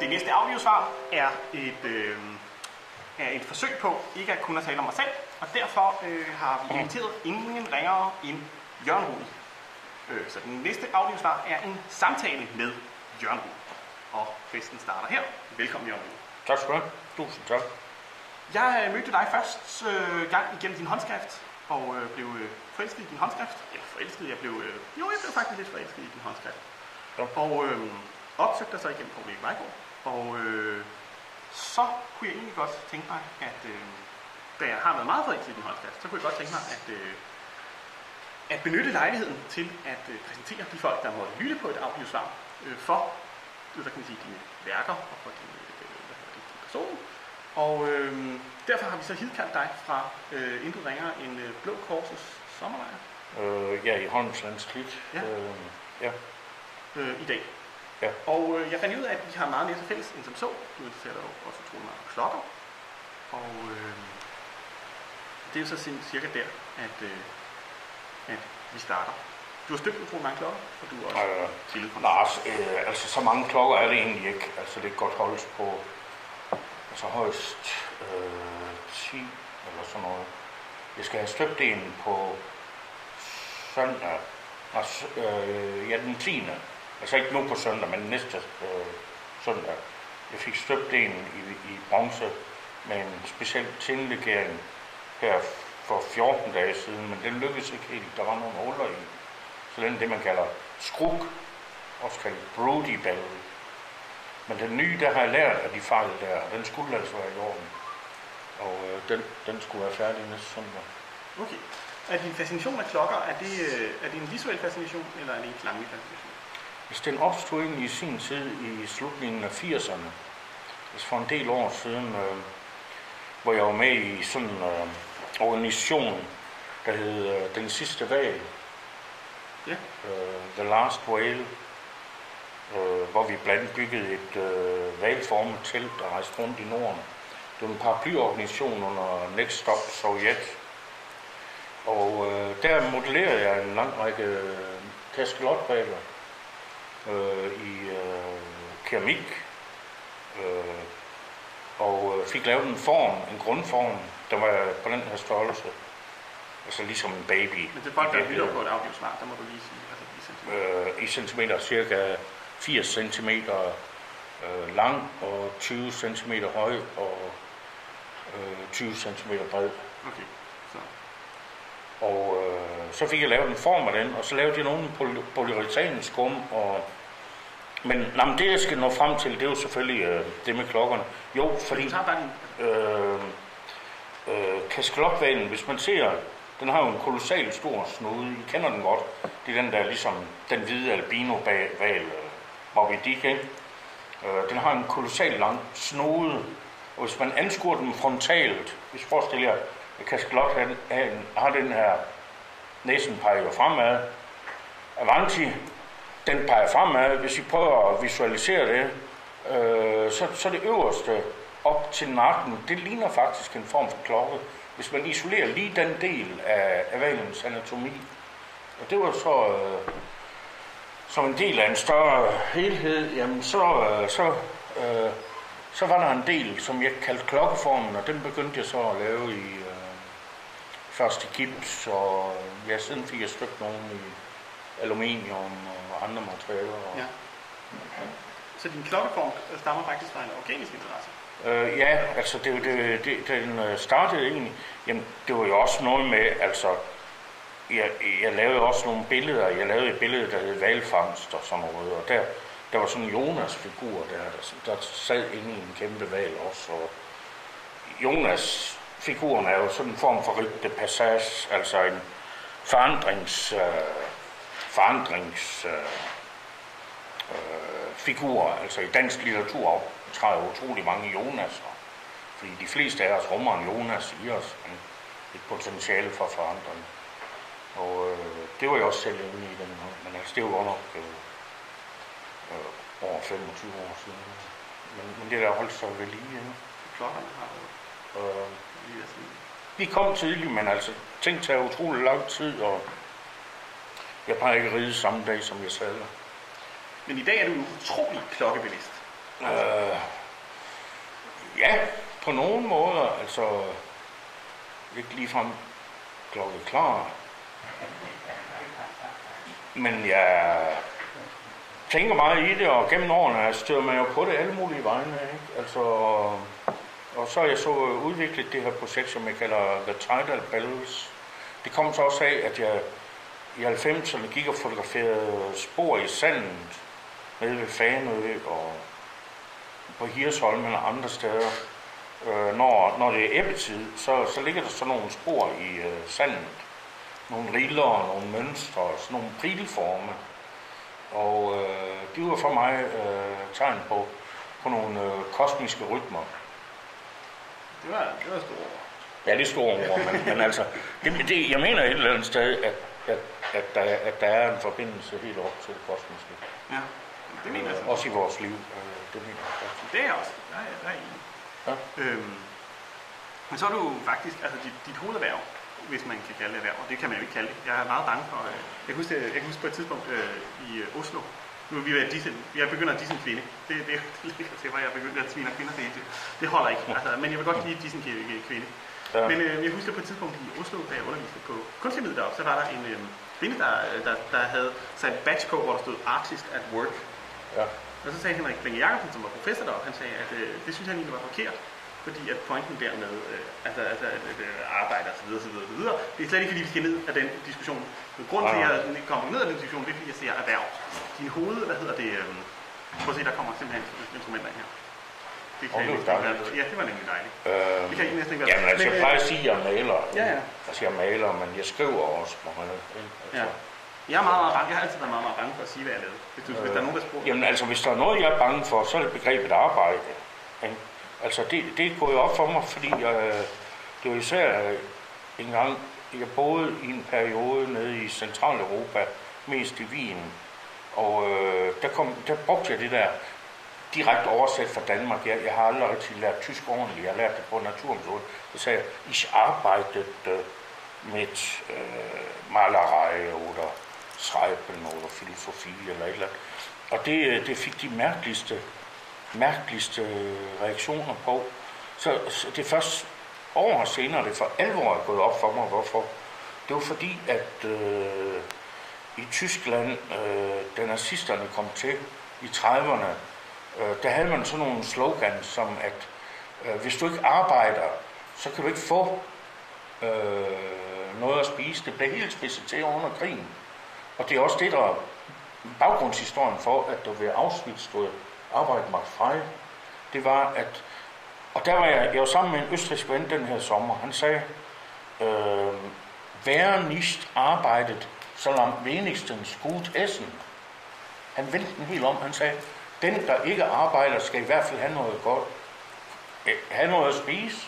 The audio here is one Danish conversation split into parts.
Det næste audiosvar er et, øh, er et forsøg på ikke at kunne tale om mig selv, og derfor øh, har vi inviteret ingen ringere end Jørgen Rud. Øh, så den næste audiosvar er en samtale med Jørgen Rud. Og festen starter her. Velkommen Jørgen Rud. Tak skal du have. Tusind tak. Jeg øh, mødte dig først øh, gang igennem din håndskrift, og øh, blev øh, forelsket i din håndskrift. Eller forelsket, jeg blev, øh, jo, jeg blev faktisk lidt forelsket i din håndskrift. Ja. Og øh, opsøgte dig så igennem Poul Erik Vejgaard. Og øh, så kunne jeg egentlig godt tænke mig, at øh, da jeg har været meget forelsket i din håndskrift, så kunne jeg godt tænke mig at, øh, at benytte lejligheden til at øh, præsentere de folk, der måtte lytte på et audiosvar øh, for hvad kan man sige, dine værker og for dine, øh, hvad det, din person. Og øh, derfor har vi så hidkaldt dig fra øh, intet ringer end øh, Blå Korsets sommerlejr Øh, ja, i Holmslands Klit. Ja. Øh, ja. øh, i dag. Ja. Og øh, jeg fandt ud af, at vi har meget mere til fælles end som så. Du interesserer dig også utrolig meget for klokker. Og øh, det er jo så cir- cirka der, at, øh, at vi starter. Du har støbt utrolig mange klokker, og du er også Øh. Lars, øh, altså så mange klokker er det egentlig ikke. Altså det kan godt holdes på altså højst øh, 10 eller sådan noget. Jeg skal have støbt en på søndag. Altså, øh, ja, den 10. Altså ikke nu på søndag, men næste øh, søndag. Jeg fik støbt en i, i bronze med en speciel tindlegering her for 14 dage siden, men den lykkedes ikke helt. Der var nogle huller i. Så den er det, man kalder skruk, også kaldet Brody Bell. Men den nye, der har jeg lært af de fejl der, den skulle altså være i orden. Og øh, den, den skulle være færdig næste søndag. Okay. Er din fascination af klokker, er det, øh, er det en visuel fascination, eller er det en klanglig fascination? Hvis den opstod egentlig i sin tid i slutningen af 80'erne, altså for en del år siden, øh, hvor jeg var med i sådan en øh, organisation, der hed øh, Den Sidste Valg, Ja. øh, The Last Whale, øh, hvor vi blandt andet byggede et øh, valgformet telt, der rejste rundt i Norden. Det var en paraplyorganisation under Next Stop Sovjet. Og øh, der modellerede jeg en lang række øh, kaskelotregler øh, i øh, keramik. Øh, og øh, fik lavet en form, en grundform, der var på den her størrelse. Altså ligesom en baby. Men til folk, der lytter på et audiosvar, der må du lige sige, altså i centimeter. øh, i centimeter, cirka 80 cm øh, lang og 20 cm høj og øh, 20 cm bred. Okay, så. Og øh, så fik jeg lavet en form af den, og så lavede jeg nogle poly- polyuretanskum. Og... Men, nej, men det, jeg skal nå frem til, det er jo selvfølgelig øh, det med klokkerne. Jo, fordi øh, øh, kaskelotvalen, hvis man ser, den har jo en kolossalt stor snude. I kender den godt. Det er den der ligesom den hvide albino-val, øh, Moby Dick, ikke? Øh, den har en kolossal lang snude, og hvis man anskuer den frontalt, hvis forestiller jer, at kaskelot har, har den her, næsen peger jo fremad, Avanti, den peger fremad. Hvis I prøver at visualisere det, øh, så, så det øverste op til nakken, det ligner faktisk en form for klokke. Hvis man isolerer lige den del af, af valens anatomi. Og det var så øh, som en del af en større helhed, jamen så, øh, så, øh, så var der en del, som jeg kaldte klokkeformen, og den begyndte jeg så at lave i øh, først i gips, og ja, siden fik jeg støbt nogle i aluminium og andre materialer. Og, Ja. Så din klokkeform stammer faktisk fra en organisk interesse. Øh, ja, altså det, det, det, den øh, startede egentlig, jamen det var jo også noget med, altså jeg, jeg lavede også nogle billeder, jeg lavede et billede, der hed valfangst og sådan noget, og der, der var sådan en Jonas-figur der, der, der sad inde i en kæmpe val også, og Jonas-figuren er jo sådan en form for rite passage, altså en forandrings, øh, forandrings øh, øh, figur, altså i dansk litteratur optræder utrolig mange Jonaser, fordi de fleste af os rummer en Jonas i os, et potentiale for forandring. Og øh, det var jeg også selv inde i den, men altså det var godt nok øh, øh, over 25 år siden. Men, men det der holdt sig ved lige endnu. Klokkerne har Øh, vi kom tidligt, men altså ting tager utrolig lang tid, og Jeg plejer ikke at ride samme dag, som jeg sadler. Men i dag er du jo utrolig klokkebevidst. Øh, ja, på nogle måder, altså ikke ligefrem klokke klar. Men jeg tænker meget i det, og gennem årene altså, støder man jo på det alle mulige vegne. Ikke? Altså, og så har jeg så udviklet det her projekt, som jeg kalder The Tidal Bells. Det kom så også af, at jeg i 90'erne gik og fotograferede spor i sandet nede ved Fanø og på Hirsholm og andre steder. Øh, når, når det er æbletid, så, så ligger der sådan nogle spor i øh, sandet. Nogle riller og nogle mønstre, sådan nogle prilforme. Og øh, de var for mig øh, tegn på, på nogle øh, kosmiske rytmer. Det var, det var stort. Ja, det er store ord, men, men altså, det, det, jeg mener et eller andet sted, at, at, at, der, at der er en forbindelse helt op til det kosmiske. Ja, det mener jeg sådan. Også i vores liv. Øh, det mener jeg faktisk. Det er også. Der er, der er enig. Ja. Øhm, men så er du faktisk, altså dit, dit hovederhverv, hvis man kan kalde det erhverv, og det kan man jo ikke kalde det. Jeg er meget bange for, øh, jeg, kan huske, jeg kan huske på et tidspunkt øh, i øh, Oslo, nu er vi ved at disse, jeg begynder at disse en kvinde. Det, det, det ligger til mig, jeg begynder at svine kvinder til det, det holder ikke. Altså, men jeg vil godt lide disse en kvinde. Ja. Men øh, jeg husker på et tidspunkt i Oslo, da jeg underviste på kunstighed deroppe, så var der en øh, kvinde, der, der, der havde sat et badge på, hvor der stod Artist at Work. Ja. Og så sagde Henrik Blinge Jacobsen, som var professor deroppe, han sagde, at øh, det synes han egentlig var forkert, fordi at pointen dermed, øh, altså, altså at, at, øh, arbejde og så videre, så videre, så videre, det er slet ikke fordi, vi skal ned af den diskussion. Men grunden til, at jeg kommer ned af den diskussion, det er fordi, jeg ser erhverv. Din hoved, hvad hedder det, øh, prøv at se, der kommer simpelthen instrumenter ind her. Det Åh, det var ikke dejligt. Ja, det var nemlig dejligt. Øh, Det kan I næsten ikke være Jamen altså, jeg Men, øh, plejer at sige, at jeg maler. Ja, ja. Altså, jeg maler, men jeg skriver også meget. ikke? Altså, Ja. Jeg er meget, meget bange. Jeg har altid været meget, meget bange for at sige, hvad jeg lavede. Hvis, du, hvis der er nogen, der spurgte. Jamen altså, hvis der er noget, jeg er bange for, så er det begrebet arbejde. Ikke? Altså, det, det går jo op for mig, fordi jeg, øh, det var især øh, en gang, jeg boede i en periode nede i Centraleuropa, mest i Wien. Og øh, der, kom, der brugte jeg det der direkte oversat fra Danmark. Jeg, jeg har aldrig rigtig lært tysk ordentligt. Jeg har lært det på naturområdet. Så sagde jeg, ich arbeitete mit øh, Malerei oder Schreiben oder filosofi eller et eller andet. Og det, øh, det fik de mærkeligste, mærkeligste øh, reaktioner på. Så, så det er først år senere, det for alvor er gået op for mig, hvorfor. Det var fordi, at øh, i Tyskland, øh, da nazisterne kom til i 30'erne, øh, der havde man sådan nogle slogans som, at øh, hvis du ikke arbejder, så kan du ikke få øh, noget at spise. Det blev helt spidset til under krigen. Og det er også det, der er baggrundshistorien for, at der ved Auschwitz stod arbejde mig frei. Det var, at... Og der var jeg, jeg var sammen med en østrigsk ven den her sommer. Han sagde, øh, Vær nicht arbeidet, så langt wenigstens gut essen. Han vendte den helt om. Han sagde, den, der ikke arbejder, skal i hvert fald have noget godt. Øh, have noget at spise.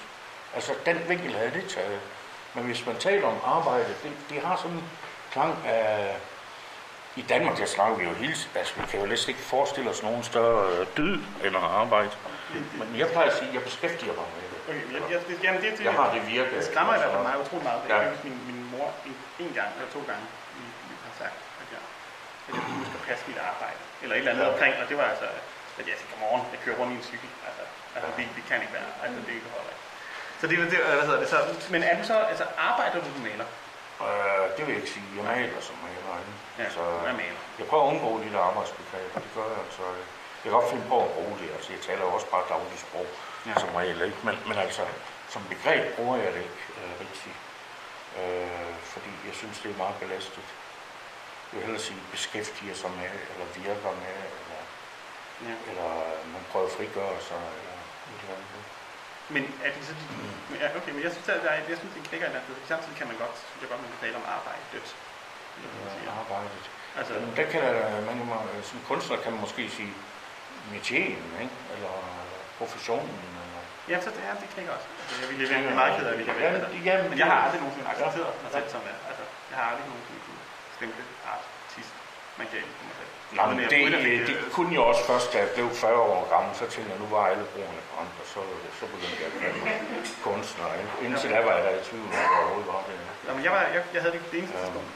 Altså, den vinkel havde det taget. Men hvis man taler om arbejde, det, det har sådan en klang af... I Danmark, der snakker vi jo hele Altså, vi kan jo næsten ikke forestille os nogen større øh, død end at arbejde. Men jeg plejer at sige, at jeg beskæftiger mig med det. Okay, jeg, jeg, det, jamen, det, det, Jeg har det virket. Det skræmmer i hvert fald mig utrolig meget. Ja. Ja. Jeg min, min mor en, en gang eller to gange i, i, har sagt, at jeg, at jeg skulle huske at passe mit arbejde. Eller et eller andet Ja. omkring, og det var altså, at jeg siger, godmorgen, jeg kører rundt i en cykel. Altså, altså det, det kan ikke være. Altså, det ikke holder ikke. Så det, det, hvad hedder det så? Men er du så, altså arbejder du, du maler? Øh, det vil jeg ikke sige. Jeg maler som maler. ikke? Ja, Så, du er maler. jeg prøver at undgå lidt arbejdsbegreb, og det gør jeg altså. Jeg kan godt finde på at bruge det. Altså, jeg taler også bare daglig sprog Ja. som regel, ikke? Men, men altså, som begreb bruger jeg det ikke øh, rigtigt. Øh, fordi jeg synes, det er meget belastet. Jeg vil hellere sige, beskæftiger sig med, eller virker med, eller, Ja. eller man prøver at frigøre sig, eller. Men er det så... Ja, okay, men jeg synes, at der er, jeg synes, det er en knækker i hvert fald. Samtidig kan man godt, synes jeg godt, man kan tale om arbejde dødt. Eller hvad man Ja, arbejdet. Altså, Jamen, der kan man, man- som kunstner kan man måske sige metien, ikke? eller professionen. Eller, ja, så det er det knækker også. Altså, jeg ville være meget ked af, at vi kan Ja, ja, Men jeg har aldrig nogensinde accepteret mig selv som er. Altså, jeg har aldrig nogensinde kunne stemple artist. man kan kunne man sige. Nej, men det, det, det- det kunne jo også først, da jeg blev 40 år gammel, så tænkte jeg, nu var alle broerne brændt, og så, så begyndte jeg at blive kunstner. Ind- Indtil da var jeg da i tvivl, om jeg overhovedet var det. Jamen, jeg, var, jeg, jeg havde det, det eneste tidspunkt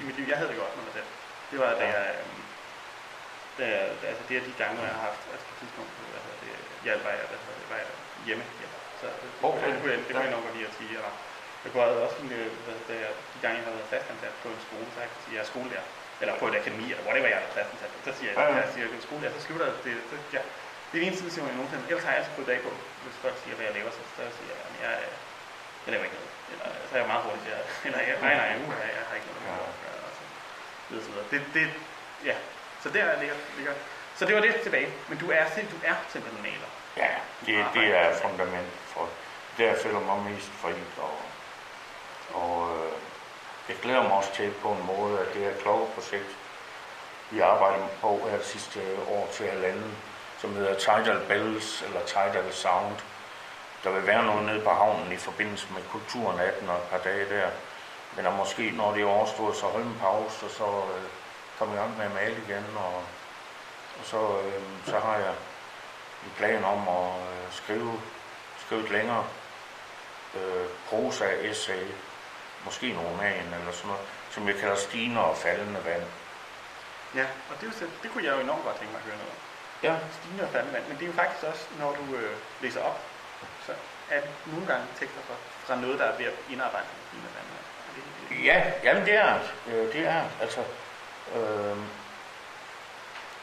i mit liv, jeg havde det godt med mig selv. Det var, da jeg, øhm, da jeg, altså det er de gange, hvor jeg har haft, altså på tidspunkt, hvad hedder det, hjælp var jeg, hvad hedder det, var jeg hjemme. Ja. Så det, Okay. det, kunne jeg, det kunne jeg Ja. nok godt lide at sige. Eller, jeg kunne også, øh, hvad hedder det, de gange, jeg har været fastansat på en skole, så jeg jeg er skolelærer. Eller på et akademi, eller whatever jeg er fastansat. Så siger jeg, Ja, ja. jeg siger, er skolelærer, så slutter det. Så, ja. Det er den eneste situation, jeg nogensinde. Ellers har jeg altid fået dag på, hvis folk siger, hvad jeg laver, så, så siger jeg, at jeg, er- jeg laver ikke noget. Eller så er jeg meget hurtigt, jeg, eller jeg, nej, nej, uh, jeg, jeg har ikke noget med det at gøre. Og så videre, så videre. Det, det, ja. Så der ligger, ligger. Så det var det tilbage. Men du er, du er simpelthen maler. Ja, det, det er fundament for det, jeg føler mig mest fri. Og, og øh, jeg glæder mig også til på en måde, at det her klogeprojekt, vi arbejder på her det sidste år til halvanden, som hedder Tidal Bells eller Tidal Sound. Der vil være noget nede på havnen i forbindelse med kulturnatten og et par dage der. Men der måske, når det er overstået, så holde en pause, og så øh, komme i gang med at male igen. Og, og så, øh, så har jeg en plan om at øh, skrive, skrive et længere øh, prosa, essay, måske en roman eller sådan noget, som jeg kalder Stigende og faldende vand. Ja, og det, jo det kunne jeg jo enormt godt tænke mig at høre noget om. Ja, Stigende og faldende vand. Men det er jo faktisk også, når du øh, læser op, så er det nogle gange tekster fra, fra noget, der er ved at indarbejde med stigende og faldende vand. Det- Ja, jamen det er det. Øh, det er altså. Øh,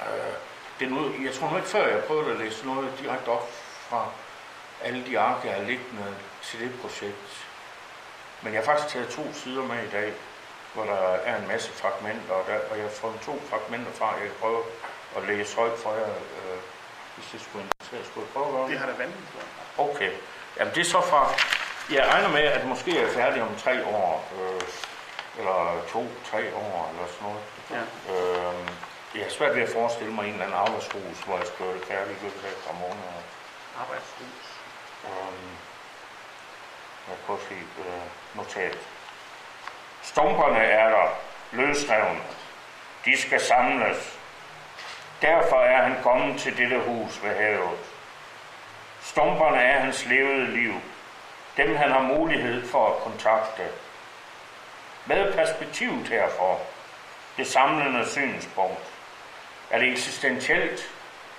øh, det er nu, jeg tror nu ikke før, jeg prøvede at læse noget direkte op fra alle de ark, jeg har liggende til det projekt. Men jeg har faktisk taget to sider med i dag, hvor der er en masse fragmenter, og, der, og jeg har fundet to fragmenter fra, jeg kan prøve at læse højt for jer, øh, hvis det skulle interessere. Skulle jeg prøve at gøre Det har der været. Okay. Jamen det er så fra... Jeg regner med, at måske er jeg færdig om tre år. Øh, eller to, tre år, eller sådan noget. Ja. Øh, jeg har svært ved at forestille mig en eller anden arbejdshus, hvor jeg skal gøre det færdigt i løbet af et par måneder. Arbejdshus. Øh, jeg prøver at se øh, notat. Stumperne er der, løsrevne. De skal samles. Derfor er han kommet til dette hus ved havet. Stumperne er hans levede liv. Dem han har mulighed for at kontakte. Med perspektivet herfor? Det samlende synspunkt. Er det eksistentielt?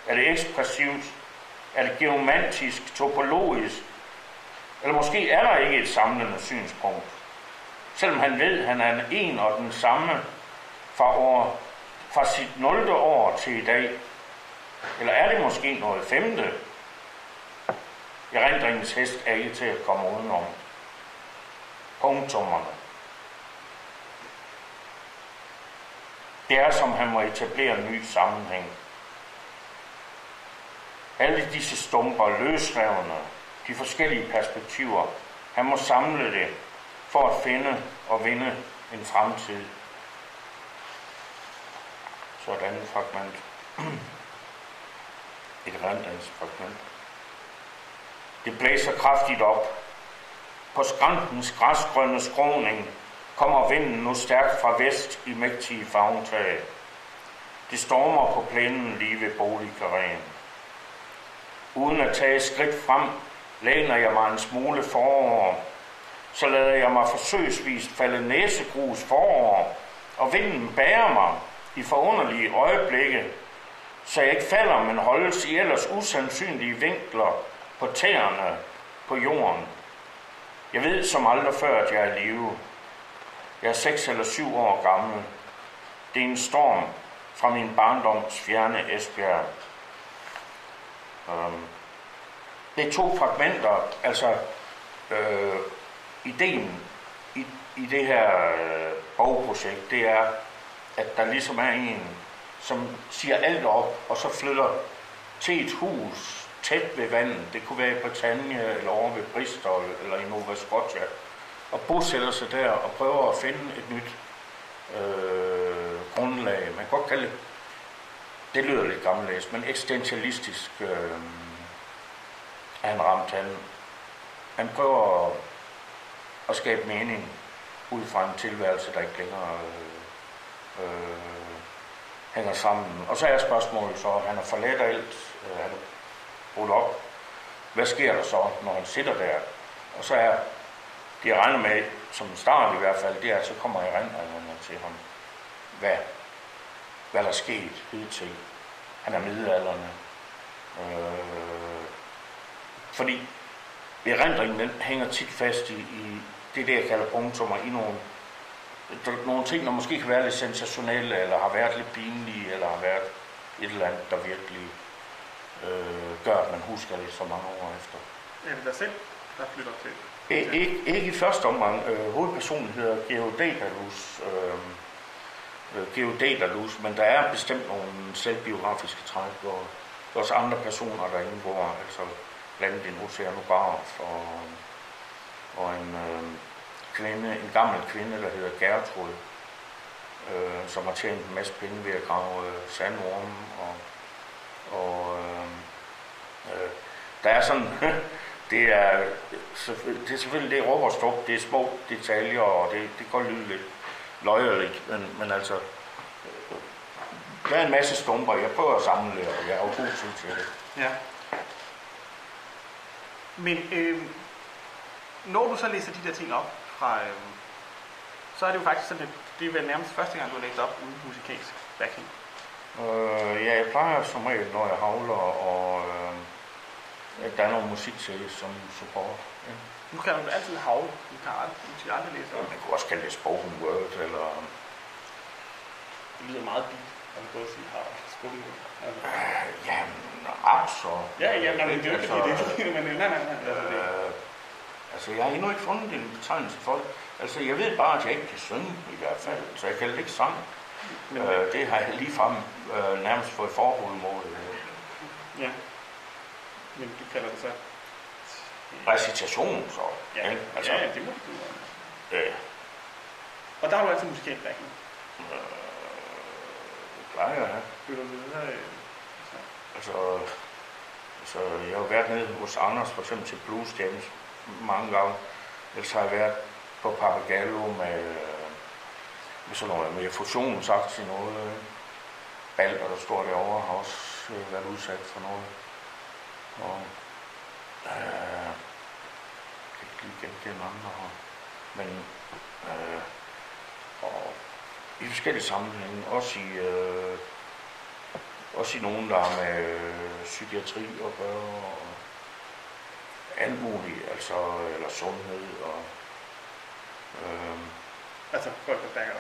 Er det ekspressivt? Er det geomantisk, topologisk? Eller måske er der ikke et samlende synspunkt. Selvom han ved, at han er en og den samme fra, år, fra sit 0. år til i dag. Eller er det måske noget femte? Erindringens hest er ikke til at komme udenom. Punktummerne. Det er som han må etablere en ny sammenhæng. Alle disse stumper, løsrevne, de forskellige perspektiver, han må samle det for at finde og vinde en fremtid. Sådan et fragment. Et rendringsfragment. Det blæser kraftigt op. På skrantens græsgrønne skråning kommer vinden nu stærkt fra vest i mægtige fagntag. Det stormer på plænen lige ved boligkarren. Uden at tage skridt frem, læner jeg mig en smule forover. Så lader jeg mig forsøgsvis falde næsegrus forover, og vinden bærer mig i forunderlige øjeblikke, så jeg ikke falder, men holdes i ellers usandsynlige vinkler på tæerne på jorden. Jeg ved som aldrig før, at jeg er i live. Jeg er seks eller syv år gammel. Det er en storm fra min barndoms fjerne Esbjerg. Um, det er to fragmenter, altså øh, ideen i, i det her øh, bogprojekt, det er, at der ligesom er en, som siger alt op, og så flytter til et hus tæt ved vandet. Det kunne være i Britannia, eller over ved Bristol, eller i Nova Scotia. Og bosætter sig der og prøver at finde et nyt øh, grundlag. Man kan godt kalde det, det lyder lidt gammeldags, men eksistentialistisk øh, han ramt. Han, han prøver at, at skabe mening ud fra en tilværelse, der ikke længere øh, øh, hænger sammen. Og så er spørgsmålet så, han har forladt alt, øh, han er brudt op. Hvad sker der så, når han sitter der? Og så er, det jeg regner med, som en start i hvert fald, det er, at så kommer erindringerne til ham. Hvad, hvad der er sket hidtil. Han er middelalderne. Øh, fordi erindringen den hænger tit fast i, i det, der jeg kalder punktummer, i nogle, nogle ting, der måske kan være lidt sensationelle, eller har været lidt pinlige, eller har været et eller andet, der virkelig øh, gør, at man husker det så mange år efter. Er det dig selv, der flytter til? Ik- ikke, ikke i første omgang. Øh, hovedpersonen hedder Geo Dedalus. Øh, øh, Geo Dedalus, men der er bestemt nogle selvbiografiske træk, og også andre personer, der indgår, altså blandt andet en oceanograf og, og en øh, kvinde, en gammel kvinde, der hedder Gertrud, øh, som har tjent en masse penge ved at grave øh, sandorme og, og øh, øh, der er sådan, det er, det er selvfølgelig det råberstrup, det er små detaljer, og det, det kan lyde lidt løjerligt, men, men altså, øh, der er en masse stumper, jeg prøver at samle og jeg har jo god til det. Ja. Men øh, når du så læser de der ting op fra, øh, så er det jo faktisk sådan, at det er vel nærmest første gang, du har læst op uden musikalsk backing. Øh, ja, jeg plejer som regel, når jeg havler, og øh, at der er noget musik til som support. Ja. Nu kan du altid havle. Du kan aldrig, du skal aldrig læse op. Man kunne også kalde det spoken word, eller Det lyder meget beat, at du både sige havle og spoken word. Altså. øh, ja, raps og... Ja, ja, nej, men det er jo ikke fordi, altså, det er men nej, nej, nej. Altså, det, Øh, altså, jeg har endnu ikke fundet en betegnelse for det. Altså, jeg ved bare, at jeg ikke kan synge i hvert fald, så jeg kan ikke sang. men, Øh, det har jeg ligefrem øh, nærmest fået forbud mod. Øh, ja. Men du kalder det så? recitation, så. Ja, ikke? altså, ja, det må du. Øh, Og der har du altid musikalsk backing. øh, plejer jeg at have. Vil du videre? øh, så. Altså, altså, jeg har været nede hos Anders, for eksempel til Blues Jams, mange gange. Ellers har jeg været på Papagallo med, med sådan noget, med fusionsaktie, noget Balder, der står derovre, har også øh, været udsat for noget. Og, øh, jeg kan ikke lige genkende andre her. Men, øh, og i forskellige sammenhænge, også i, øh, også i nogen, der har med øh, psykiatri at gøre, og alt muligt, altså, eller sundhed, og øh, Altså folk, der dig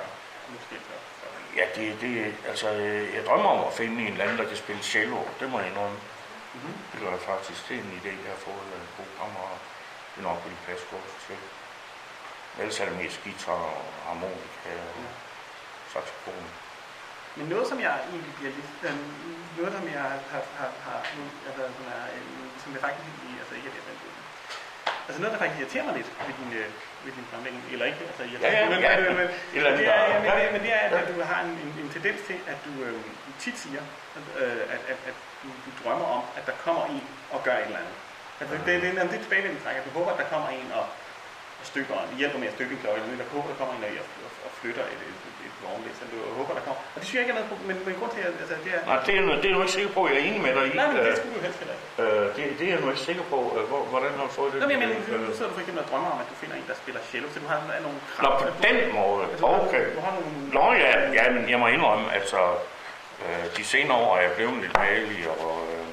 musikalsk op. Så. ja, det, det, altså, øh, jeg drømmer om at finde en eller anden, der kan spille cello, det må jeg indrømme. Mm-hmm. Det gør jeg faktisk, det er en idé, jeg har fået af en god kammerat, det er nok vil passe godt til. Ellers er det mest guitar og harmonika og Ja. saxofon. Men noget, som jeg egentlig bliver lidt... Øh, noget, som jeg har, har, har altså, som, er, øh, som jeg faktisk. Altså ikke er det, Altså noget, der faktisk irriterer mig lidt ved din, øh, ved din fremlægning, eller ikke, altså Ja, ja, men, ja. men, eller det er, ja, men, det, men det er, at, du har en, en, en tendens til, at du øh, tit siger, at, øh, at, at, at du, du drømmer om, at der kommer en og gør et eller andet. Altså, det, det, det, det er tilbagevendende træk, at du håber, at der kommer en og, og stykker, hjælper med at stykke en klokke, eller der håber, at der kommer en og, og, og flytter et, et, et vognlæs, så du håber, der kommer. Og det synes jeg ikke er noget problem, men, men grund til, at altså, det er... Nej, det er, det er nu ikke sikker på, jeg er enig med dig i. Nej, men det Øh, skulle du helst heller ikke. Øh, det, det er jeg nu ikke sikker på. Øh, hvor, hvordan har du fået det? Nå, men Øh, nu sidder du for eksempel og drømmer om, at du finder en, der spiller cello, så du har nogle krav. Nå, på den måde. Altså, du har-. Du har nogle... Nå ja, ja, men jeg må indrømme, altså, øh, de senere år er jeg blevet lidt malig, og øh,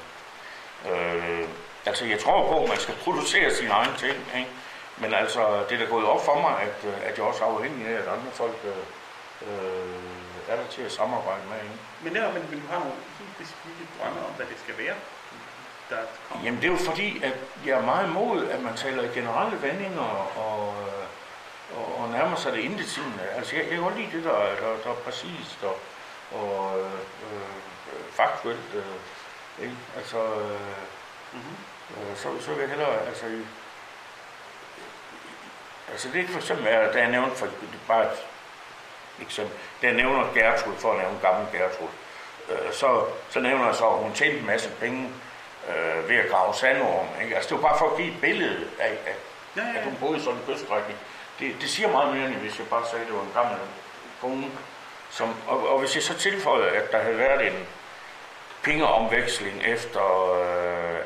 øh, altså, jeg tror på, at man skal producere sine egne ting, ikke? Men altså, det er da gået op for mig, at, øh, at jeg også er afhængig af, at andre folk øh, øh, er der til at samarbejde med, ikke? Men, der, men, du har nogle helt specifikke drømme om, hvad det skal være, der kommer. Jamen det er jo fordi, at jeg er meget imod, at man taler i generelle vendinger og, og, og nærmer sig det indetigende. Altså jeg, jeg kan godt lide det, der, er- der, der er præcist og, og øh, øh, faktuelt. Øh, ikke? Altså, øh, Mm-hmm. øh, så, så vil jeg hellere, altså, altså det er for eksempel, at da jeg nævnte, for, bare et eksempel, jeg nævner Gertrud, for at nævne gammel Gertrud, øh, så, så nævner jeg så, at hun tjente en masse penge øh, ved at grave sandorm. Ikke? Altså det var bare for at give et billede af, at, Ja, ja, at hun boede i sådan en kyststrækning. Det, det siger meget mere, end hvis jeg bare sagde, at det var en gammel kone, Som, og, og hvis jeg så tilføjer, at der havde været en pengeomveksling efter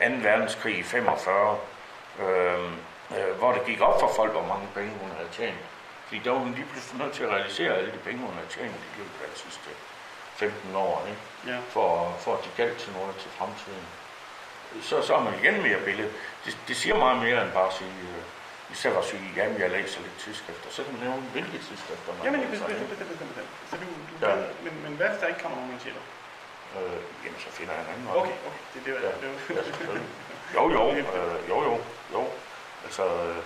øh, 2. verdenskrig i 45, øh, øh, hvor det gik op for folk, hvor mange penge hun havde tjent. Fordi der var hun lige pludselig nødt til at realisere alle de penge, hun havde tjent i løbet af de sidste 15 år, ikke? Ja. For, for at de galt til noget til fremtiden. Så, så har man igen mere billede. Det, det siger meget mere end bare at sige, øh, især at sige, jamen jeg læser lidt tidsskrifter. Så kan man nævne, hvilke tidsskrifter man Jamen, bestemt, ikke? bestemt, bestemt, bestemt. Så du, du Ja. ja. men, men hvad hvis der ikke kommer nogen manchetter? Øh, jamen så finder jeg en anden. Okay, okay, det, det, var, Ja, det, ja, var, selvfølgelig. Jo, jo, øh, jo, jo, jo. Altså, øh,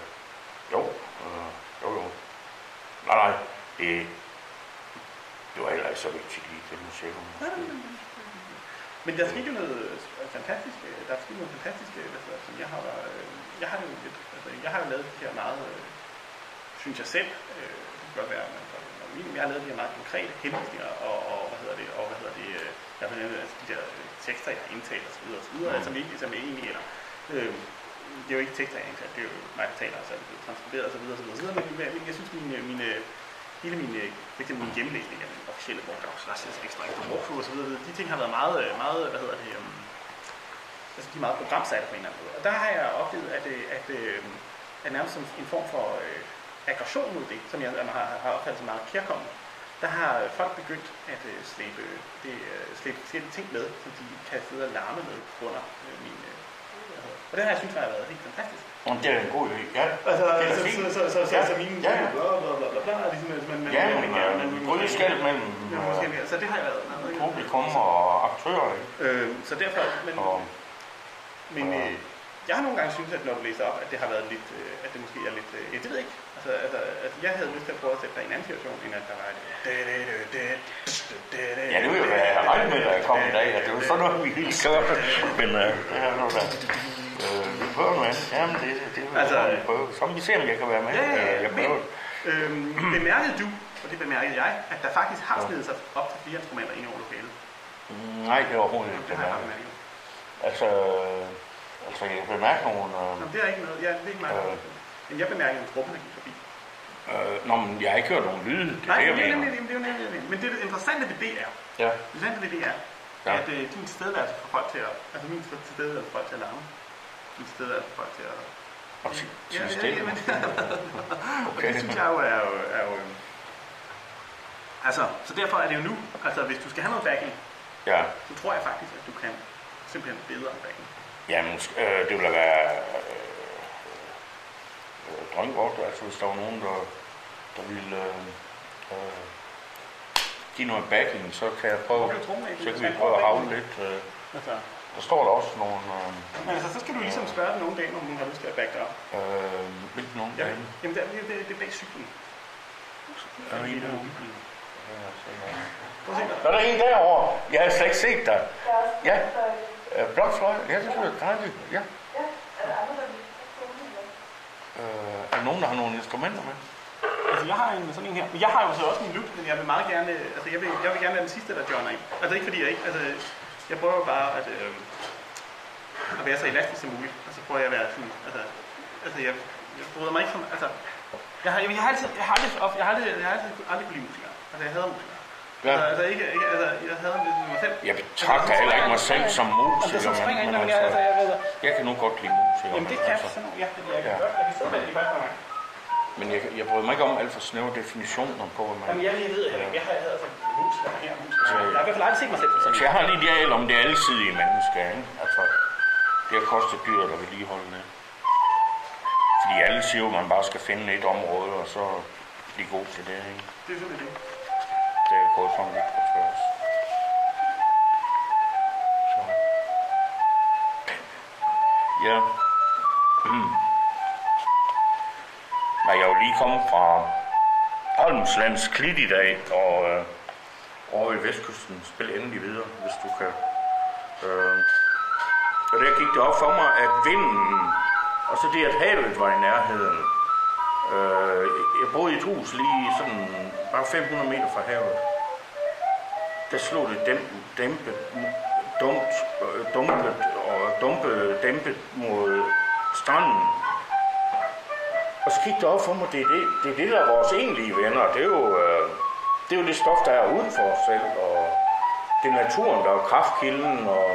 jo, øh, jo, jo. Nej, nej, det, det var heller ikke så vigtigt lige det museum. Men der skete jo noget øh, fantastisk, øh, der skete noget fantastisk, øh, det, som jeg har, jeg har jo lidt, altså, jeg har jo lavet det her meget, synes jeg selv, øh, det kan godt være, men min- jeg har lavet de her meget konkrete henvisninger, og, og hvad hedder det, og hvad hedder det, jeg har lavet altså, de der tekster, jeg har indtalt så videre, Mm. mm. som ikke, som egentlig, eller, øh, det er jo ikke tekster, jeg det er jo mig, der taler, altså, så er det blevet transkriberet osv. så videre, så videre, men, men jeg synes, mine, øh, mine, øh, hele min, øh, for eksempel min hjemmelæsning af den officielle bog, der er også ret ekstra ekstra walkthrough og de ting har været meget, øh, meget hvad hedder det, um, altså de er meget programsatte på en eller anden måde. Og der har jeg oplevet, at, at, at, at nærmest som en form for øh, aggression mod det, som jeg har, har opfattet som meget kærkommende, der har folk begyndt at øh, slæbe, det, øh, slæbe forskellige ting med, som de kan sidde og larme med under øh, min... Øh, hvad hedder og det har jeg synes har været helt fantastisk. Om det er en god idé, ja. Altså, Det er så, fint. så, så, så, så, Ja. så mine Ja, ja. bla bla bla bla bla, ligesom, at man, man, Ja, man, men, man, øh, man, man, mellem Ja, øh, måske mere. Så det har jeg været meget. publikum og aktører, ikke? Øh, så derfor, men, Og, men øh, jeg har nogle gange synes, at når du læser op, at det har været lidt, øh, at det måske er lidt, øh, ja, det ved jeg ikke. Altså, altså, altså, jeg havde lyst til at prøve at sætte dig i en anden situation, end at der var et... ja, det vil jo være regnet med, da jeg kom i dag, at det var sådan noget, vi ville gøre. Men øh, det er nu da. Øh, vi prøver noget andet. Jamen, det, det vil Altså, altså, vi prøve. Så må vi se, om jeg kan være med. Ja, ja, ja, Øh, jeg men- prøver. Øhm, bemærkede du, og det bemærkede jeg, at der faktisk har snedet sig op til fire instrumenter ind over lokalet? Nej, det er overhovedet ikke Det det jeg bemærket. Altså, altså, jeg kan bemærke nogle... Øh, Nå, det er ikke noget, ja, det er ikke mig. Øh. Men jeg bemærkede en truppe, der gik forbi. øh, nå, men jeg har ikke hørt nogen lyde. Det Nej, det, det jeg er nemlig, det er nemlig, det. men det interessante ved det er, Ja, det interessante ved det er, Ja. at øh, din tilstedeværelse får folk til at, altså min tilstedeværelse får folk til at larme. Får folk til at, og til, ja, ja, ja, men, og Okay. det synes jeg jo er jo, er jo altså, så derfor er det jo nu, altså hvis du skal have noget backing, Ja, så tror jeg faktisk, at du kan simpelthen bedre backing. jamen, øh, det ville da være øh, øh, drømmegodt, altså hvis der var nogen, der, der ville øh, øh, give noget backing, så kan jeg prøve, så kan skal vi prøve at havle lidt. Øh, Altså, der står der også nogle, øh, men altså, så skal du ligesom spørge den nogle dage, om hun har lyst til at backe dig op. øh, hvilke nogle Ja, dage. jamen, det, er- det, det, det er bag cyklen. Er der en derovre? Se der. Der er der en derovre. Jeg har slet ikke set dig. Ja, øh, blokfløj. Ja, det lyder dejligt. Ja. Øh, er der nogen, der har nogle instrumenter med? Altså, jeg har en sådan en her. Men jeg har jo så også min lut, men jeg vil meget gerne, altså, jeg vil, jeg vil gerne være den sidste, der joiner ind. Altså, ikke fordi jeg ikke, altså, jeg prøver bare at, øh, at være så elastisk som muligt. Og så prøver jeg at være sådan, altså, altså, jeg, jeg bryder mig ikke som, altså, jeg har, jeg, jeg har altid, jeg har aldrig, jeg har aldrig, jeg har aldrig, aldrig kunne lide musikere. Altså, jeg hader musikere. Ja. Altså, altså, ikke, ikke, altså, jeg hader det med mig selv. Jeg betragter heller ikke mig selv som Altså, musiker, så springer jeg, altså, altså, jeg, altså, jeg kan nu godt lide musikere. jamen, det men kan altså, sådan ja, det, jeg kan Ja. godt, jeg kan sidde med det i første omgang. Men jeg, jeg bryder mig ikke om alt for snævre definitioner på, hvad man... Jamen, jeg, ved jeg har, jeg har altså musiker her. Altså, Jeg har i hvert fald aldrig set mig selv sådan. Altså, jeg har en ideal om det alsidige menneske, ikke? Altså, det har kostet dyrt at vedligeholde det. Fordi alle siger at man bare skal finde et område, og så blive god til det, ikke? Det er simpelthen det. Det er gået sådan lidt på tværs. Så. Ja. Mm. Nej, jeg er jo lige kommet fra Holmslands Klit i dag, og øh, over i Vestkysten spil endelig videre, hvis du kan. Øh, og der gik det op for mig, at vinden, og så det, at havet var i nærheden. Øh, jeg boede i et hus lige sådan bare 500 meter fra havet. Der slog det dæmpe, dæmpe, dumt, øh, dumpet og dumpe, dæmpet mod stranden. Og så gik det op for mig, det er det, det, er det der er vores egentlige venner. Det er jo, øh, det er jo det stof, der er uden for os selv, og det er naturen, der er kraftkilden, og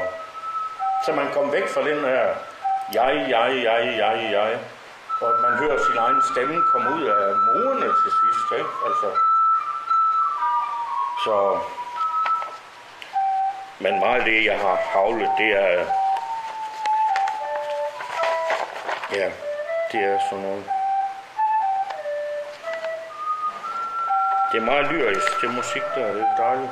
så man kommer væk fra den her jeg, jeg, jeg, jeg, jeg, og at man hører sin egen stemme komme ud af murene til sidst, ikke? Altså, så, men meget af det, jeg har havlet, det er, ja, det er sådan noget, det er meget lyrisk, det musik der, det er dejligt.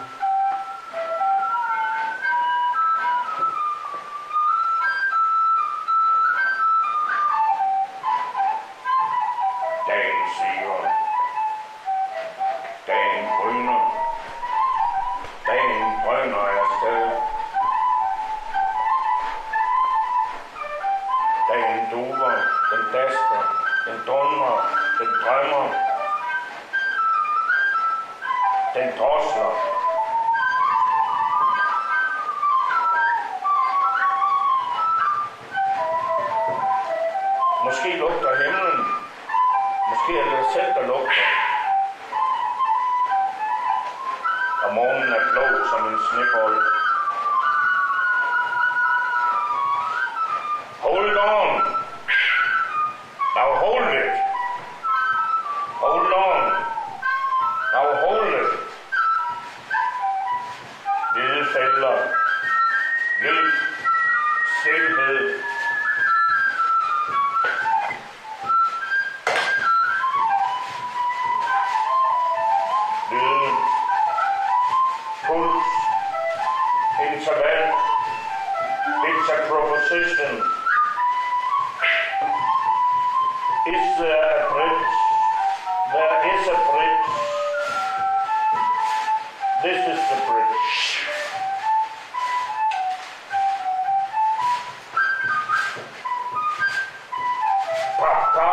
Pappa,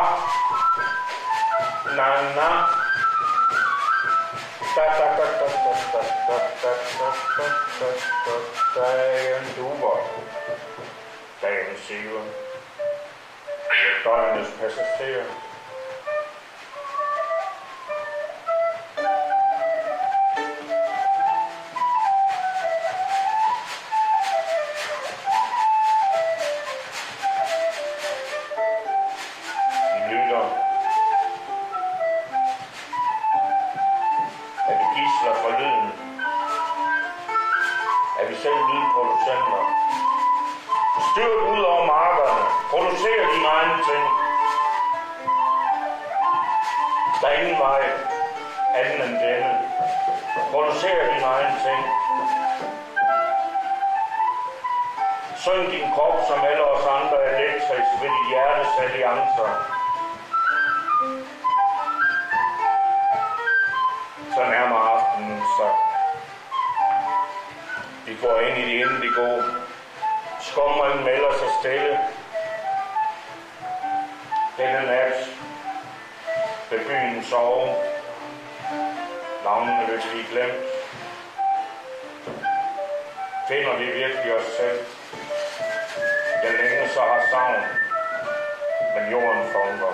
Nanna, Tayonduva, Tayonsiva, Tayonus Pesasira. Længe så har savn, men jorden funker.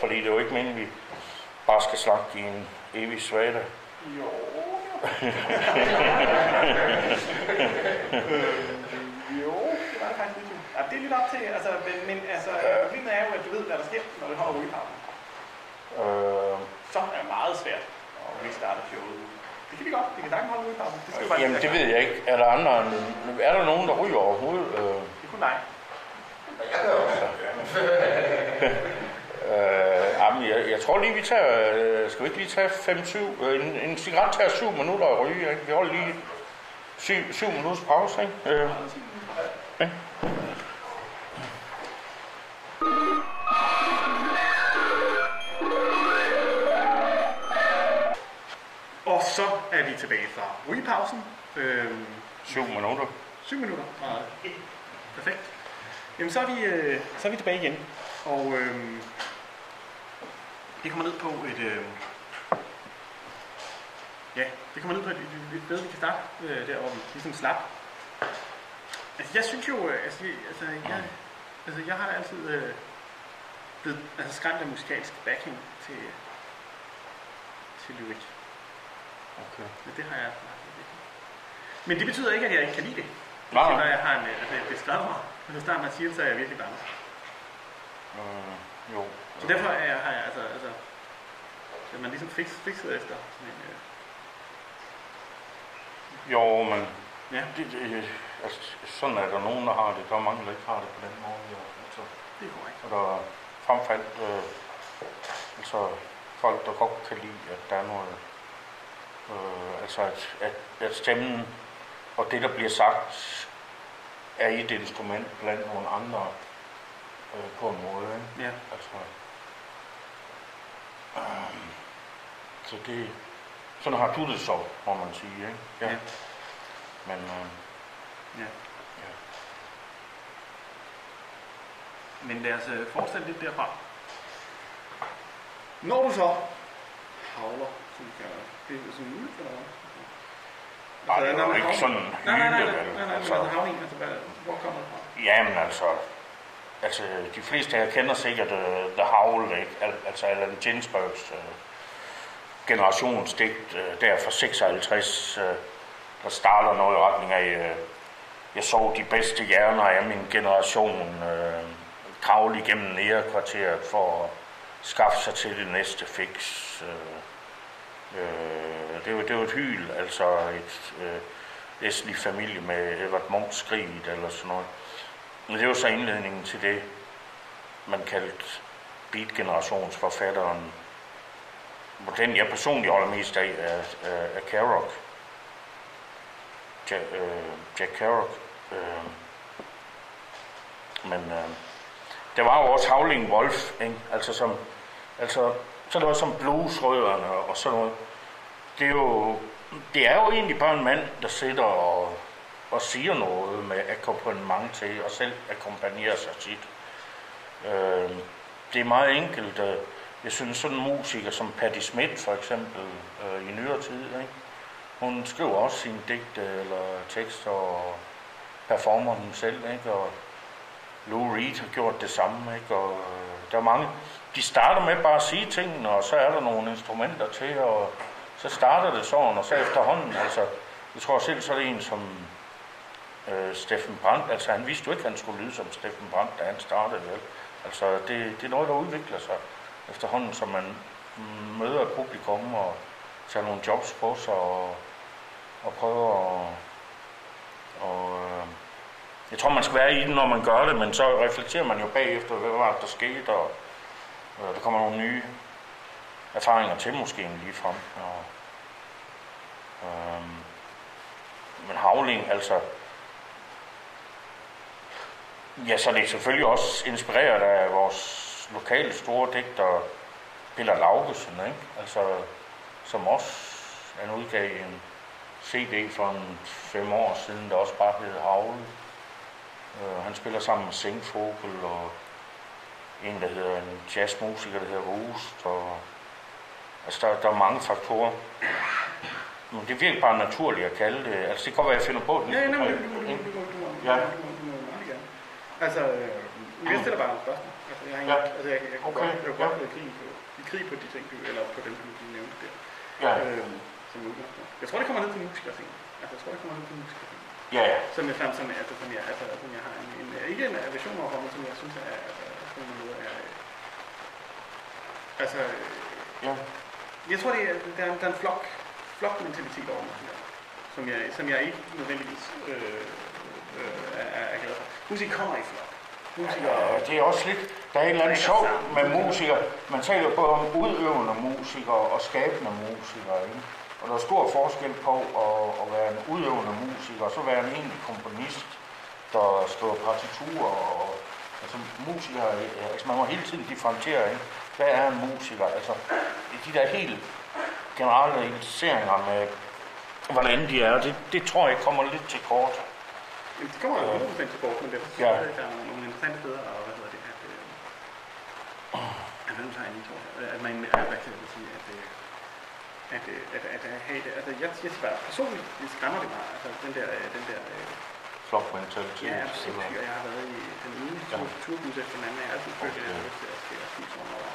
Fordi det er jo ikke meningen, vi bare skal snakke i en evig svada. Jo. jo, det var det faktisk lidt. Ja, det er lidt op til, altså, men, men altså, problemet er jo, at du ved, hvad der sker, når du holder rygepause. Øh, Så er det meget svært at restarte showet. Det kan vi godt. Vi kan sagtens holde rygepause. Det skal bare jamen, det ved jeg ikke. Er der andre end, Er der nogen, der ryger overhovedet? Øh, Det er kun dig. Jeg gør også. øh, jamen, jeg, jeg tror lige, vi tager... Øh, skal vi ikke lige tage 5-7? Øh, en, en cigaret tager 7 minutter at ryge, ikke? Vi holder lige 7, 7 minutters pause, ikke? Øh, ikke? Og så er vi tilbage fra rygepausen. Øhm, 7 minutter. 7 minutter. Perfekt. Jamen, så er vi, øh, så er vi tilbage igen. Og øh, det kommer ned på et... Øh, ja, det kommer ned på et, et, et sted, vi kan starte, øh, der hvor vi ligesom slap. Altså, jeg synes jo, øh, altså, jeg- altså, jeg, altså, jeg har altid øh, blevet altså, skræmt af musikalsk backing til, til lyrik. Okay. Men det har jeg Men det betyder ikke, at jeg ikke kan lide det. Nej, Det, når jeg har en, øh, altså, det skrevet mig. Men så snart man siger det, så er jeg virkelig bange. Øh, jo. Så derfor er jeg, har jeg altså, altså at man ligesom fix, fikset efter sådan en, øh, Jo, men ja, det, det, altså, sådan er der nogen, der har det. Der er mange, der ikke har det på den måde. Jo. Altså, det er korrekt. og der er frem for alt øh, altså, folk, der godt kan lide, at der er noget... Øh, altså, at, at, at stemmen og det, der bliver sagt, er et instrument blandt nogle andre øh, på en måde. Ikke? Ja. Altså, så det, sådan har du det så, må man sige. Ikke? Ja. Men øh, ja. Ja. Men lad os øh, fortsætte lidt derfra. Når du så havler, som vi kalder det, det er sådan en eller hvad? Ej, det er jo ikke sådan Nej, nej, nej, hyle, nej, vel? nej, nej, Altså- altså, havling, altså, hvad, hvor kommer det fra? Jamen altså, altså de fleste her kender sikkert uh, The Howl, ikke? Al- altså Allen Ginsbergs uh, generationsdigt uh, der fra 56, uh, der starter noget i retning af, uh, jeg så de bedste hjerner af min generation uh, kravle igennem nærkvarteret for at skaffe sig til det næste fix. Uh, uh, det, var, det var et hyl, altså et uh, æstlig familie med Edvard Munch skriget eller sådan noget. Men det var så indledningen til det, man kaldte beat-generationsforfatteren. Hvor den jeg personligt holder mest af, er, er, er Kerouac. Jack, øh, Jack Kerouac. Øh, men øh, der var jo også Havling Wolf, ikke? Altså som, altså, så noget som bluesrødderne og sådan noget. Det er jo, det er jo egentlig bare en mand, der sidder og, og siger noget med akkompagnement til, og selv akkompagnerer sig tit. Øh, det er meget enkelt. øh, Jeg synes sådan en musiker som Patti Smith for eksempel øh, i nyere tid, ikke? hun skriver også sine digte eller tekster og performer dem selv, ikke? og Lou Reed har gjort det samme, ikke? og øh, der er mange, de starter med bare at sige tingene, og så er der nogle instrumenter til, og så starter det sådan, og så efterhånden, altså, jeg tror selv, så er det en som øh, Steffen Brandt, altså han vidste jo ikke, at han skulle lyde som Steffen Brandt, da han startede, vel? Altså, det, det er noget, der udvikler sig efterhånden, som man møder et publikum og tager nogle jobs på sig og, og prøver at... Og, øh, jeg tror, man skal være i det, når man gør det, men så reflekterer man jo bagefter, hvad var det, der skete, og øh, der kommer nogle nye erfaringer til måske lige frem. Og, øh, men havling, altså, ja, så er det selvfølgelig også inspireret af vores lokale store digter, Peter Laugesen, ikke? Altså, som også han udgav en CD for en fem år siden, der også bare hed Havle. Øh, han spiller sammen med Singfogel og en, der hedder en jazzmusiker, der hedder Rust. Og, altså, der, der er mange faktorer. Men det virker bare naturligt at kalde det. Altså, det kan godt være, at jeg finder på det. Ja, ja, nej, men du må, du må, du må, du må, Ja. du må, du må meget gerne. Altså, øh, jeg stiller bare nogle spørgsmål. Altså, jeg, Ja. ikke, altså, jeg, jeg, jeg Okay, godt, jeg kunne ja. godt i krig på, i krig på de ting, du, eller på dem, du, nævnte der. Ja, Øh, som udgangspunkt. Jeg tror, det kommer ned til musikerscenen. Altså, jeg tror, det kommer ned til musikerscenen. ja, ja. Som jeg fandt, som, altså, som jeg, altså, som jeg har en, en, ikke en aversion overfor, men som jeg synes er, altså, på en måde er, øh, altså, øh, ja. jeg tror, det er, der er, der er en flok, flok mentalitet over mig, som jeg, som jeg ikke nødvendigvis øh, øh, er, er glad for. Musik kommer i. Musikere, Ja, det er også lidt, der er et eller andet Drikker sjov med musikere. Man taler både om udøvende musikere og skabende musikere. Ikke? Og der er stor forskel på at, at være en udøvende musiker, og så være en egentlig komponist, der skriver partiturer. Og, altså musikere, altså man må hele tiden differentiere, ikke? hvad er en musiker? Altså de der helt generaliseringer med, hvordan de er, det, det tror jeg kommer lidt til kort. Jamen, det kommer jo 100% til kort, men det er Ja. der er nogle, nogle interessante steder, og hvad hedder det, at, øh, at, hvem tager lige, tror jeg, at man, at, hvad kan jeg sige, at, øh, at, øh, at, at, at have det, altså, jeg, jeg bare, personligt, det skræmmer det mig, altså, den der, øh, den der, øh, Flok mentalitet. ja, jeg er eller- sindssyg, og jeg har været i den ene Ja. tur, turbus efter den anden, jeg har altid følt, at jeg har lyst til at skære over.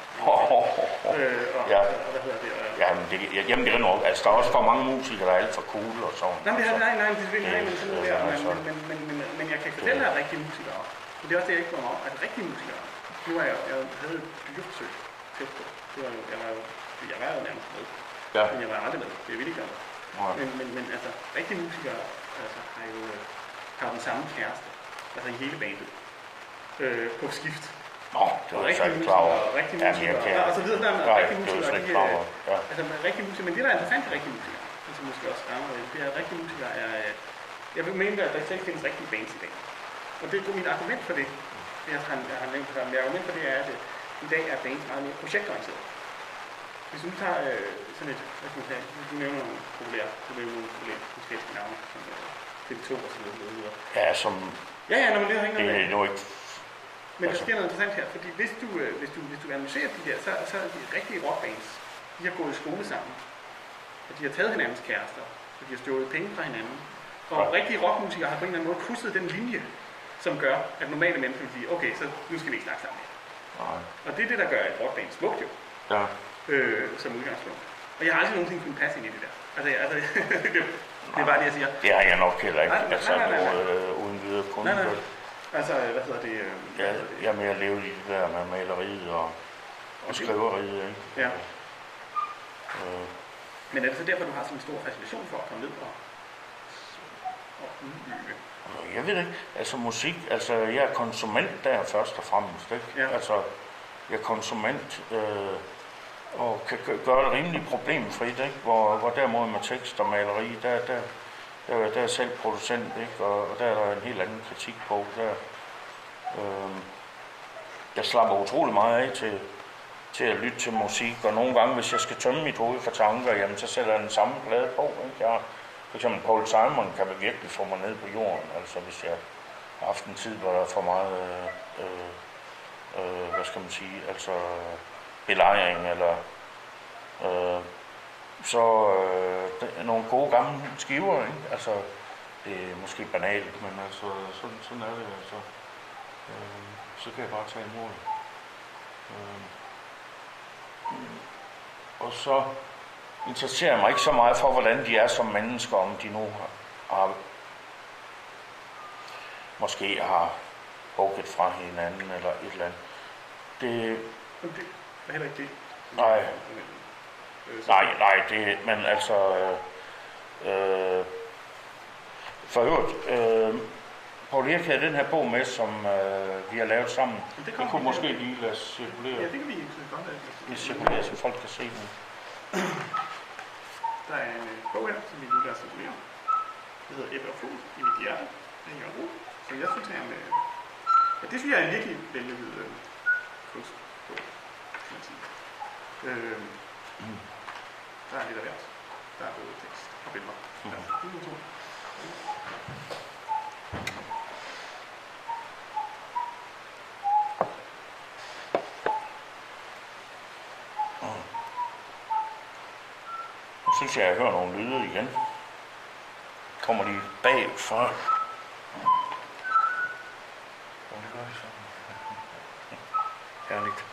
Øh, og, Ja. og, hvad hedder det, og, Jamen, det, ja, jamen, det er nok. Altså, der er også for mange musikere, der er alt for cool og sådan. Nej, men det er, altså. nej, nej, det er selvfølgelig nej, men er der, men, men, men, men, men, men jeg kan fortælle dig, at rigtige musikere, og det er også det, jeg ikke kommer om, at rigtige musikere, nu er jeg, jeg havde et dyreforsøg tæt på, det var jo, jeg var jo, jeg var jo nærmest med, Ja. men jeg var aldrig med, det er godt. Nej. Men, men, men altså, rigtige musikere altså, har jo øh, har den samme kæreste, altså i hele bandet, øh, på skift. Nå, det var jeg så ikke klar over. og rigtige Jamen, jeg kan- og så videre, der er Nej, det var jeg musikere, de, ikke klar over. Ja. Altså med rigtige musikere, men det der er interessant ved rigtige musikere, og som måske også rammer det, det er, at rigtige musikere er, øh, jeg vil mene, at der ikke findes rigtige bands i dag. Og det er mit argument for det, det jeg har, jeg har nævnt det før, men mit argument for det er, at øh, i dag er bands meget mere projektorienteret. Hvis du tager øh, sådan et, hvad skal man sige, du nævner nogle populære, du nævner nogle populære muslimske navne, som øh, TV2 og så videre, videre, videre. Ja, som, Ja, ja, når man det har ikke det noget med. er nu ikke... Men der sker noget interessant her, fordi hvis du, øh, hvis du, hvis du analyserer de der, så, så er de rigtige rockbands, de har gået i skole sammen, og de har taget hinandens kærester, og de har stjålet penge fra hinanden. Og Ja. rigtige rockmusikere har på en eller anden måde krydset den linje, som gør, at normale mennesker vil sige, okay, så nu skal vi ikke snakke sammen mere. Nej. Og det er det, der gør et rockband smukt jo, Ja. øh, som udgangspunkt. Og jeg har aldrig nogensinde kunnet passe ind i det der. Altså, altså det, det er bare det, jeg siger. Det har jeg nok heller ikke. Nej, nej, Altså, nej, nej, nej. øh, uden videre kun. Nej, nej. Altså, hvad hedder det? Øh, Ja, hedder det? jeg er mere levet i det der med maleriet og, og skriveriet, ikke? Ja. Øh, Men er det så derfor, du har sådan en stor fascination for at komme ned og, og udbygge? Jeg ved det ikke. Altså musik, altså jeg er konsument der først og fremmest, ikke? Ja. Altså, jeg er konsument øh, og kan gø- gøre det rimelig problemfrit, ikke? Hvor, hvor derimod med tekst og maleri, der, der, der, der er selv producent, ikke? Og, og der er der en helt anden kritik på. Der, øh, jeg slapper utrolig meget af til, til at lytte til musik, og nogle gange, hvis jeg skal tømme mit hoved for tanker, jamen så sætter jeg den samme plade på, ikke? Jeg, for eksempel Paul Simon kan virkelig få mig ned på jorden, altså hvis jeg har haft en tid, hvor der er for meget, øh, øh, øh hvad skal man sige, altså belejring, eller øh, så øh, nogle gode gamle skiver, ikke? Altså, det er måske banalt, men altså, sådan, sådan er det, altså. Øh, så kan jeg bare tage imod. Øh, og så interesserer jeg mig ikke så meget for, hvordan de er som mennesker, om de nu har, har måske har hugget fra hinanden eller et eller andet. Det, Men det er heller ikke det. Nej. Øh, nej, nej, det, men altså, øh, øh, for øvrigt, øh, Paul Erik havde den her bog med, som øh, vi har lavet sammen. Men det Det kommer kunne måske til. lige lade cirkulere. Ja, det kan vi ikke godt. Det cirkulere, så folk kan se den. Der er en øh, bog her, som vi nu lader cirkulere. Det hedder Ebbe og Fod i mit hjerte. Det er Rud. Så jeg synes, er en, øh, ja, det synes jeg er en virkelig vellykket øh, kunst. på Øh, der er lidt af hvert. Der er både tekst og billeder. Ja. Det er to. Nu synes jeg, jeg hører nogle lyde igen. Kommer de bagfra? Åh, det gør de så. Herligt.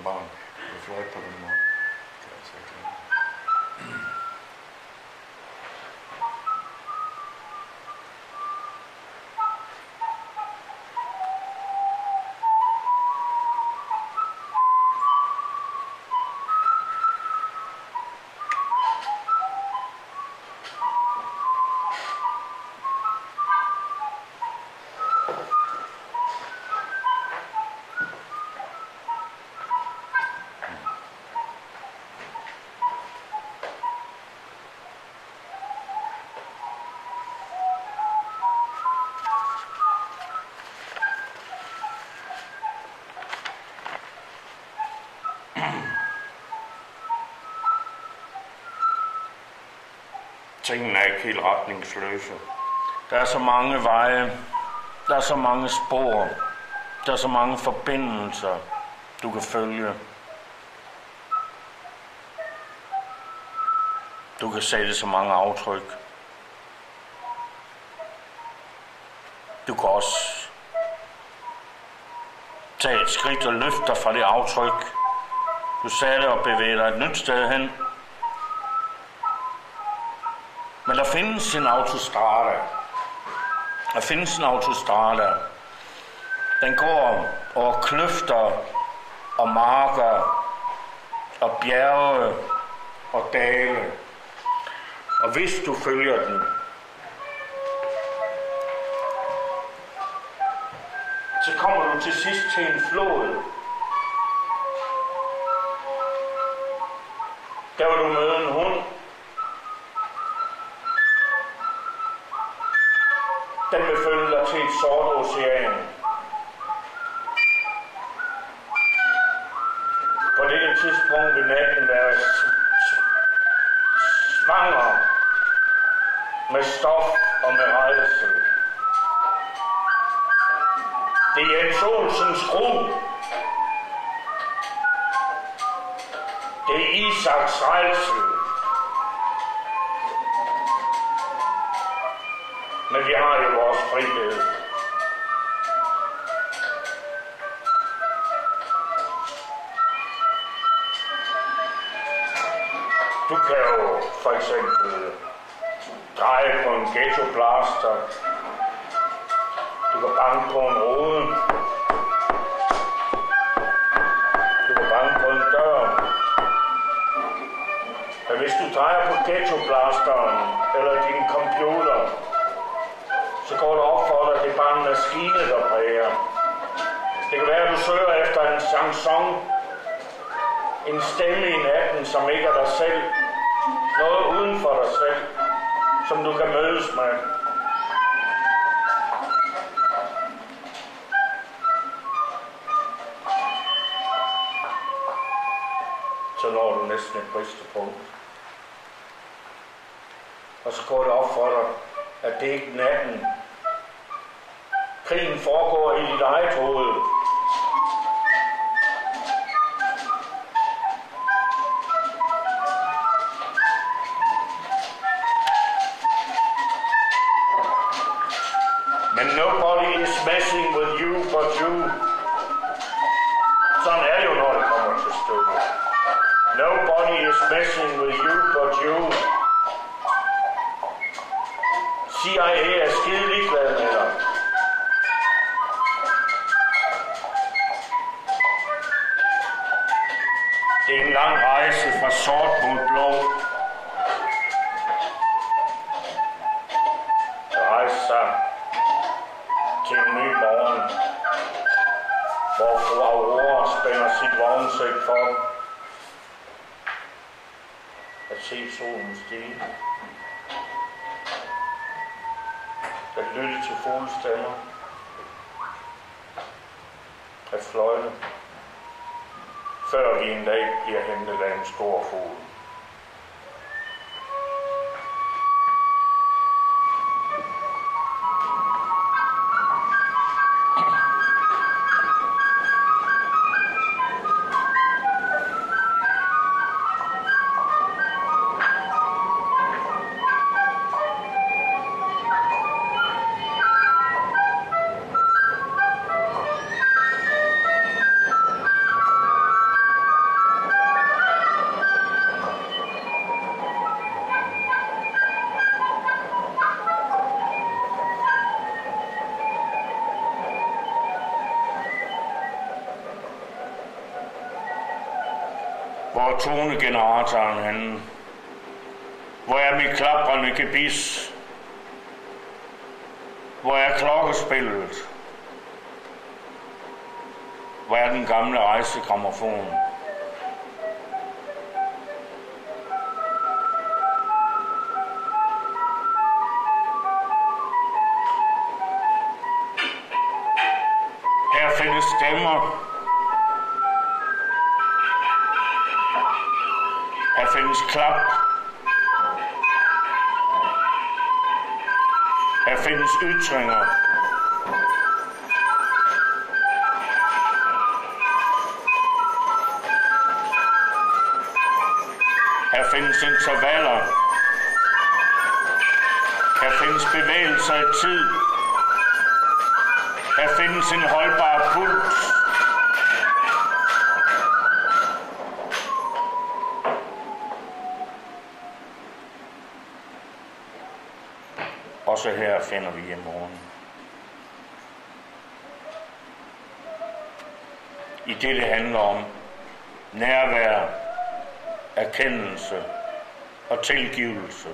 Det kunne jeg som barn. Det fløjt på den måde. Det er altså ikke det. Tingene er ikke helt retningsløse. Der er så mange veje, der er så mange spor, der er så mange forbindelser, du kan følge. Du kan sætte så mange aftryk. Du kan også tage et skridt og løfte dig fra det aftryk, du satte og bevæger dig et nyt sted hen. Men der findes en autostrada. Der findes en autostrada. Den går over kløfter og marker og bjerge og dale. Og hvis du følger den, så kommer du til sidst til en flod. Der vil du møde med stof og med rejsel. Det er Jens Olsens gru. Det er Isaks rejsel. Men vi har jo vores frihed. Du kan jo for eksempel dreje på en ghettoblaster. Du kan banke på en rode. Du kan banke på en dør. Men hvis du drejer på ghettoblasteren eller din computer, så går det op for dig, at det er bare en maskine, der præger. Det kan være, at du søger efter en chanson, en stemme i natten, som ikke er dig selv. Noget uden for dig selv, som du kan mødes med. Men nobody is messing with you but you. Sådan er det jo, når det kommer til stykket. Nobody is messing with you but you. CIA er skide ligeglad for at se solen stige, at lytte til fuglestemmer, at fløjte, før vi en dag bliver hentet af en stor fugl. Hvor er tonegeneratoren henne? Hvor er mit klaprende gebis? Hvor er klokkespillet? Hvor er den gamle rejsegrammofon? Intervaller. Her findes bevægelser i tid. Der findes en holdbar puls. Også her finder vi i morgen. I det, det handler om nærvær, erkendelse og tilgivelse.